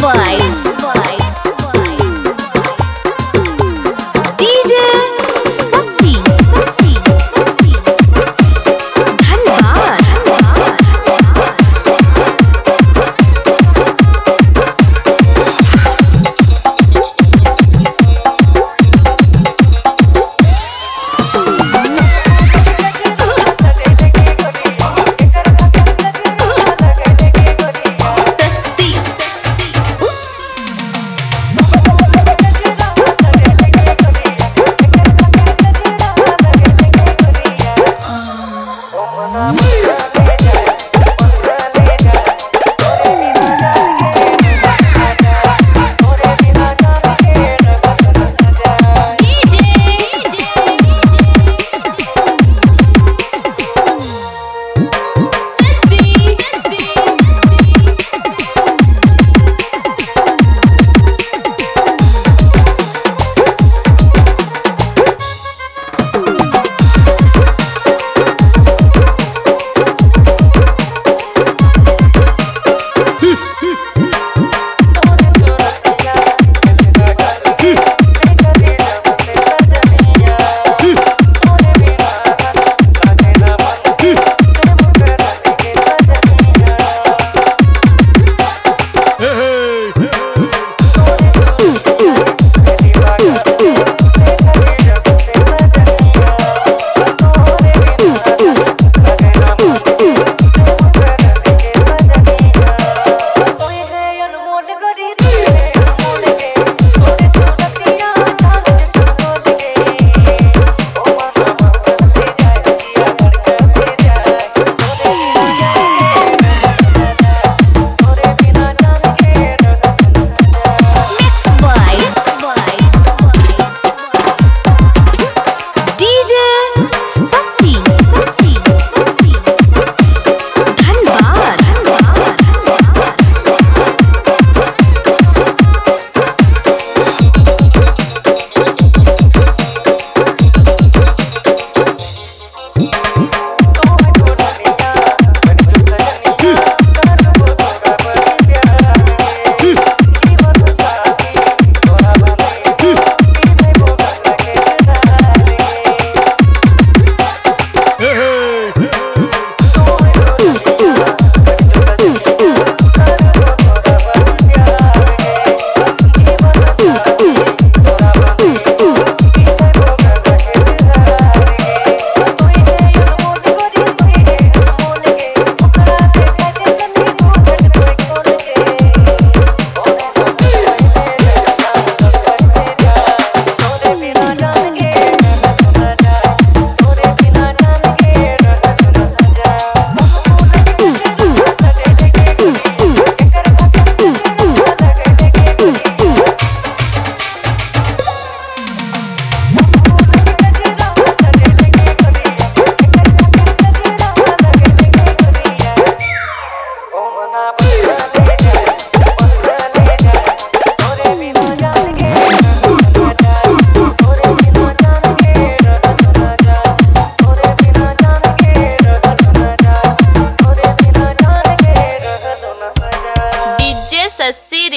by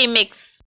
Mix.